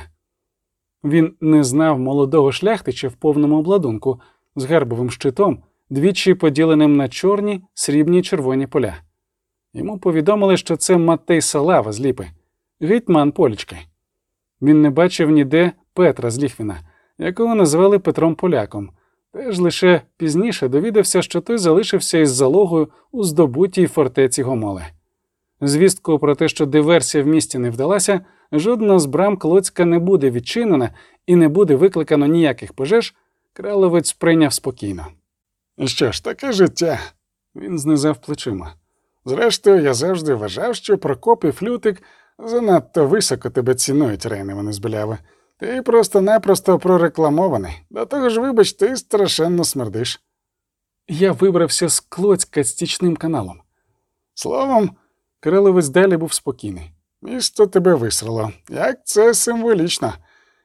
Він не знав молодого шляхтича в повному обладунку з гербовим щитом, двічі поділеним на чорні, срібні червоні поля. Йому повідомили, що це Матей Салава з Ліпи, гетьман Полічки. Він не бачив ніде Петра з Ліхвіна, якого назвали Петром Поляком, теж лише пізніше довідався, що той залишився із залогою у здобутій фортеці Гомоле. Звістку про те, що диверсія в місті не вдалася, жодна з брам Клоцька не буде відчинена і не буде викликано ніяких пожеж, краловець прийняв спокійно. Що ж, таке життя. Він знизав плечима. Зрештою, я завжди вважав, що Прокоп і Флютик занадто високо тебе цінують, Рейневане з Беляви. Ти просто-напросто прорекламований. До того ж, вибач, ти страшенно смердиш. Я вибрався з Клоцька стічним каналом. Словом, Криловець далі був спокійний. місто тебе висрало. Як це символічно.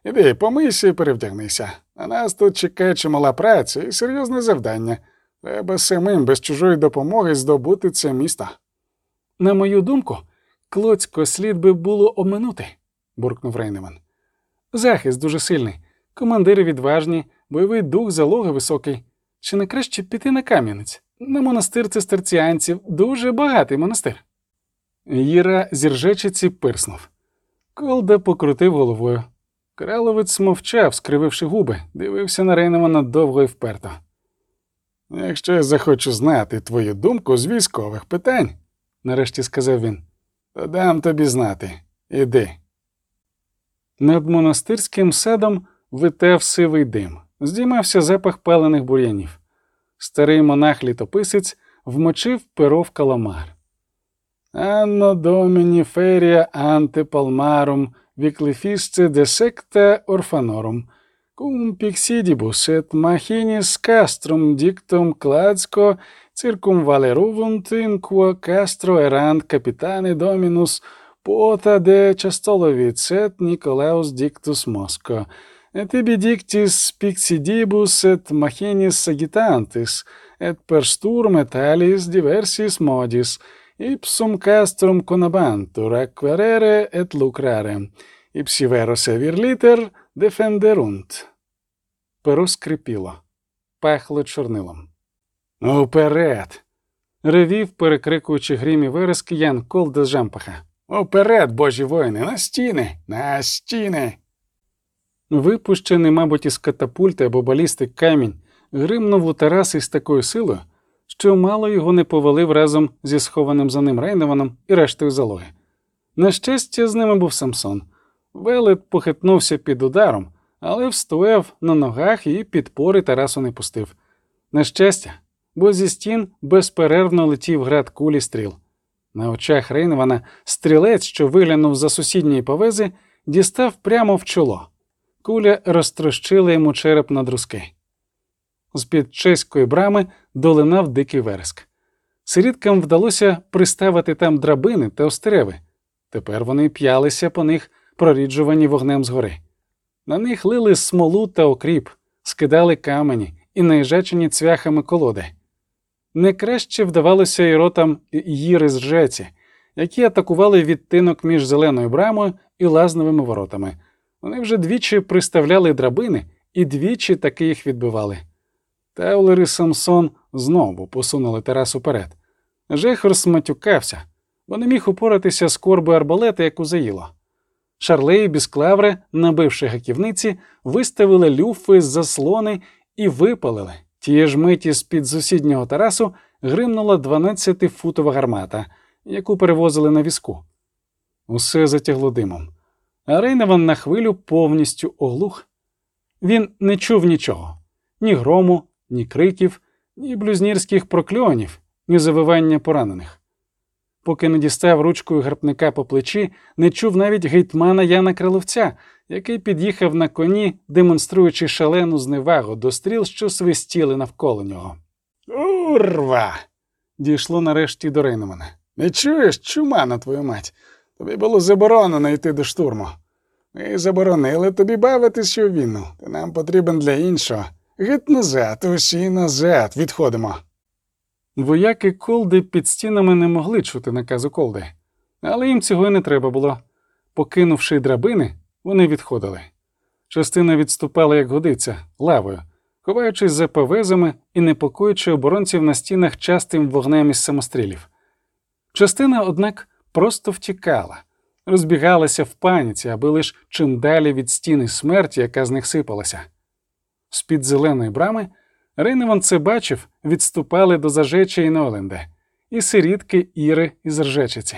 Іди, помийся і перевдягнися. На нас тут чекає чимала праця і серйозне завдання. Треба самим без чужої допомоги здобути це місто. На мою думку, Клоцько слід би було оминути, буркнув Рейневан. Захист дуже сильний, командири відважні, бойовий дух залоги високий. Чи не краще піти на Кам'янець? На монастир цистерціанців дуже багатий монастир. Їра з Іржечиці пирснув. Колда покрутив головою. Краловець мовчав, скрививши губи, дивився на Рейневана довго і вперто. Якщо я захочу знати твою думку з військових питань, нарешті сказав він. то дам тобі знати. Іди. Над монастирським садом витав сивий дим, здіймався запах палених бур'янів. Старий монах-літописець вмочив перо в каламар. Anno Domini feria ante palmarum viclifisce de secta orfanorum, cum pixidibus et machinis castrum dictum cladsco circumvaleruvunt in quo castro erant capitane dominus pota de Chastolovic et Nicolaus dictus Mosco, et ibi dictis pixidibus et machinis agitantis, et per sturm et diversis modis, ipsum castrum conabantur acquerere et lucrare, ipsi vero sevir liter defenderunt. Перо скрипіло, пахло чорнилом. Уперед! Ревів, перекрикуючи грім і вереск Ян Колда з Жампаха. Уперед, божі воїни, на стіни, на стіни. Випущений, мабуть, із катапульти або балісти камінь, гримнув у Тарас із такою силою, що мало його не повалив разом зі схованим за ним Рейневаном і рештою залоги. На щастя, з ними був Самсон. Велет похитнувся під ударом, але встояв на ногах і підпори Тарасу не пустив. На щастя, бо зі стін безперервно летів град кулі стріл. На очах Рейневана стрілець, що виглянув за сусідньої повези, дістав прямо в чоло. Куля розтрощила йому череп на друзки. З-під чеської брами долинав дикий вереск. Сиріткам вдалося приставити там драбини та остереви. Тепер вони п'ялися по них, проріджувані вогнем згори. На них лили смолу та окріп, скидали камені і наїжачені цвяхами колоди. Не краще вдавалося і ротам їри з жеці, які атакували відтинок між зеленою брамою і лазновими воротами. Вони вже двічі приставляли драбини і двічі таки їх відбивали. Теулер і Самсон знову посунули Тарас уперед. Жехорс матюкався, бо не міг упоратися з корби арбалета, яку заїло. І Бісклавре, набивши гаківниці, виставили люфи з заслони і випалили. Тієї ж миті з-під сусіднього тарасу гримнула 12-футова гармата, яку перевозили на візку. Усе затягло димом. А Рейневан на хвилю повністю оглух. Він не чув нічого ні грому, ні криків, ні блюзнірських прокльонів, ні завивання поранених. Поки не дістав ручкою гарпника по плечі, не чув навіть гейтмана Яна Криловця, який під'їхав на коні, демонструючи шалену зневагу до стріл, що свистіли навколо нього. Урва! дійшло нарешті до Рейнемана. Не чуєш, чума на твою мать. Тобі було заборонено йти до штурму. Ми заборонили тобі бавитися у війну. Ти нам потрібен для іншого. Геть назад, усі назад, відходимо. Вояки колди під стінами не могли чути наказу колди, але їм цього й не треба було. Покинувши драбини, вони відходили. Частина відступала, як годиться, лавою, ховаючись за повезами і непокоючи оборонців на стінах частим вогнем із самострілів. Частина, однак, просто втікала, розбігалася в паніці, аби лиш чим далі від стіни смерті, яка з них сипалася. З-під зеленої брами Рейневан це бачив, відступали до Зажеча і Ноленде, і сирітки Іри із Ржечиці.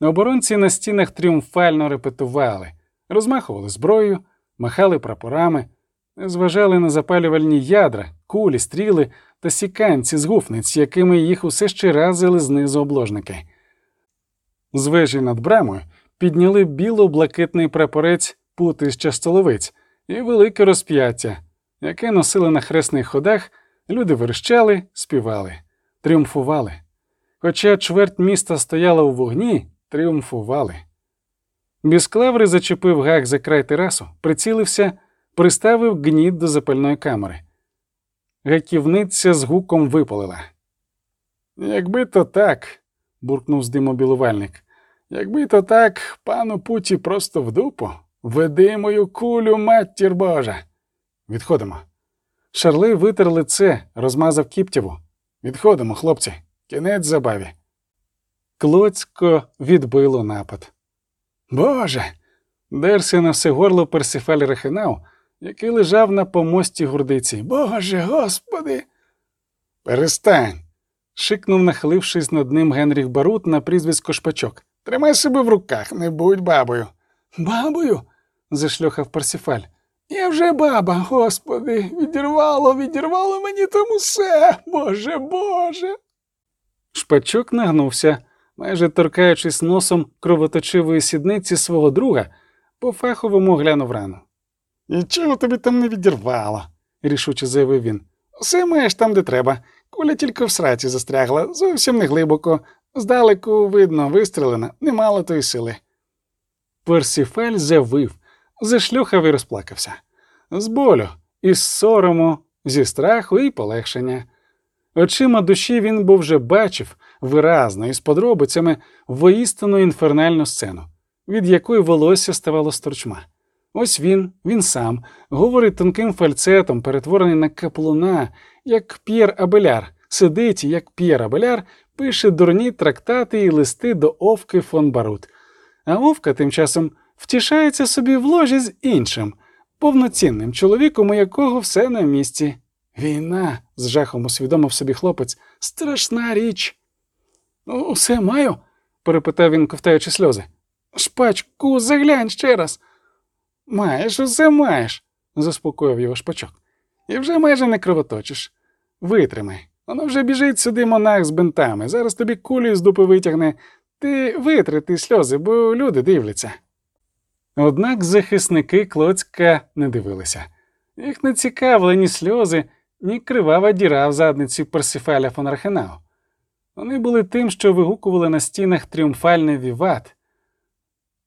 Оборонці на стінах тріумфально репетували, розмахували зброєю, махали прапорами, зважали на запалювальні ядра, кулі, стріли та сіканці з гуфниць, якими їх усе ще разили знизу обложники. З вежі над брамою підняли біло-блакитний прапорець пути з частоловиць і велике розп'яття, яке носили на хресних ходах, люди верещали, співали, тріумфували. Хоча чверть міста стояла у вогні, тріумфували. Бісклаври зачепив гак за край терасу, прицілився, приставив гніт до запальної камери. Гаківниця з гуком випалила. Якби то так, буркнув з диму білувальник. Якби то так, пану путі просто в дупу. Веди мою кулю, матір Божа. Відходимо. Шарли витер лице, розмазав кіптєву. Відходимо, хлопці, кінець забаві. Клоцько відбило напад. Боже. Дерся на все горло Персифаль Рехинав, який лежав на помості гурдиці. Боже, господи. Перестань. шикнув, нахилившись над ним Генріх Барут на прізвисько Шпачок. Тримай себе в руках, не будь бабою. Бабою? зашльохав Персифаль. Я вже баба, господи, відірвало, відірвало мені там усе, Боже, Боже. Шпачок нагнувся, майже торкаючись носом кровоточивої сідниці свого друга, по фаховому глянув рану. Нічого тобі там не відірвало, рішуче заявив він. Все маєш там, де треба. Куля тільки в сраці застрягла, зовсім не глибоко. Здалеку, видно, вистрелена, немало тої сили. Персіфель завив, зашлюхав і розплакався. З болю, із сорому, зі страху і полегшення. Очима душі він був вже бачив виразно і з подробицями воістину інфернальну сцену, від якої волосся ставало сторчма. Ось він, він сам, говорить тонким фальцетом, перетворений на каплуна, як П'єр Абеляр, сидить, як П'єр Абеляр, пише дурні трактати і листи до Овки фон Барут. А Овка тим часом втішається собі в ложі з іншим, повноцінним чоловіком, у якого все на місці. Війна, з жахом усвідомив собі хлопець, страшна річ. «Ну, Усе маю? перепитав він, ковтаючи сльози. Шпачку, заглянь ще раз. Маєш, усе маєш, заспокоїв його шпачок. І вже майже не кровоточиш. Витримай. Воно вже біжить сюди монах з бинтами. Зараз тобі кулю з дупи витягне. Ти витри ті сльози, бо люди дивляться. Однак захисники Клоцька не дивилися. Їх не цікавили ні сльози, ні кривава діра в задниці Персифаля фон Рахенау. Вони були тим, що вигукували на стінах тріумфальний віват.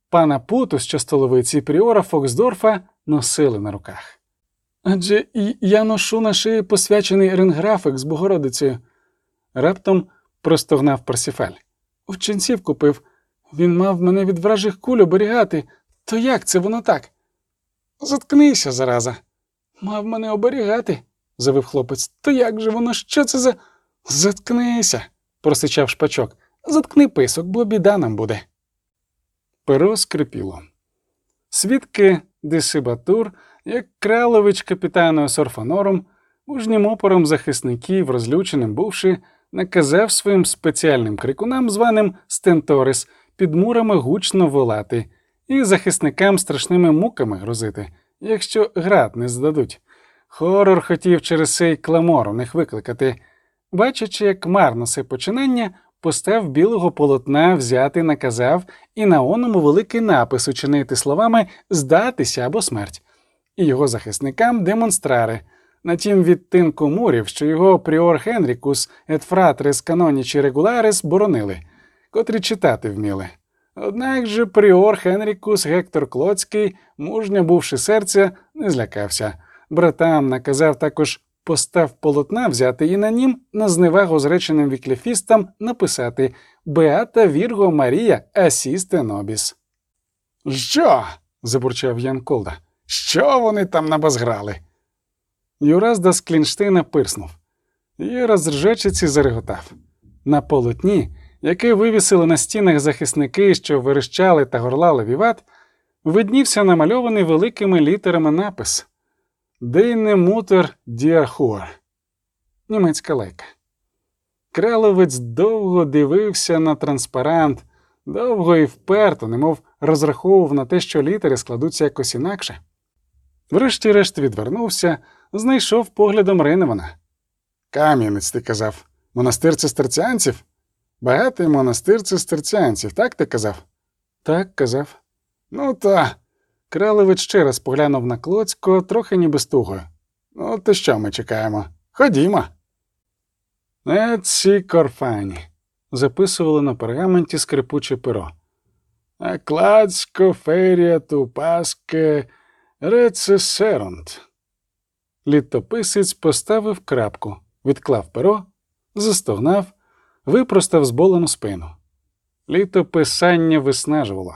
Пана Путу з частоловиці Пріора Фоксдорфа носили на руках. Адже я ношу на шиї посвячений ренграфик з Богородицею. Раптом простогнав Персифаль. У купив. Він мав мене від вражих куль оберігати. То як це воно так? Заткнися, зараза. Мав мене оберігати, завив хлопець. То як же воно? Що це за. Заткнися, просичав шпачок. Заткни писок, бо біда нам буде. Перо скрипіло. Свідки Десибатур, як Кралович капітаною Сорфанором, мужнім опором захисників, розлюченим бувши, наказав своїм спеціальним крикунам, званим Стенторис, під мурами гучно волати і захисникам страшними муками грозити, якщо град не здадуть. Хорор хотів через цей кламор у них викликати. Бачачи, як марно це починання, постав білого полотна взяти наказав і на оному великий напис учинити словами здатися або смерть, і його захисникам демонстрари. На тім відтинку мурів, що його пріор Хенрікус ет фратрес канонічі регуларес боронили, котрі читати вміли. Однак же пріор Хенрікус Гектор Клоцький, мужньо бувши серця, не злякався. Братам наказав також постав полотна взяти і на нім на зневагу зреченим вікліфістам написати Беата Вірго Марія Асісте Нобіс. Що? забурчав Ян Колда. Що вони там набазграли? Юразда з Клінштейна пирснув і розржечиці зареготав. На полотні, яке вивісили на стінах захисники, що верещали та горлали віват, виднівся намальований великими літерами напис Дейне мутер діахуар. Німецька лайка. Краловець довго дивився на транспарант, довго і вперто, немов розраховував на те, що літери складуться якось інакше. Врешті-решт відвернувся, знайшов поглядом Рейневана. Кам'янець, ти казав, монастир цистерціанців? Багатий монастир цистерціанців, так ти казав? Так, казав. Ну, та. Кралевич ще раз поглянув на Клоцько, трохи ніби стугою. Ну, то що ми чекаємо? Ходімо. Еці корфані. Записували на пергаменті скрипуче перо. Акладсько ферія тупаске рецесеронт. Літописець поставив крапку, відклав перо, застогнав, випростав зболену спину. Літописання виснажувало.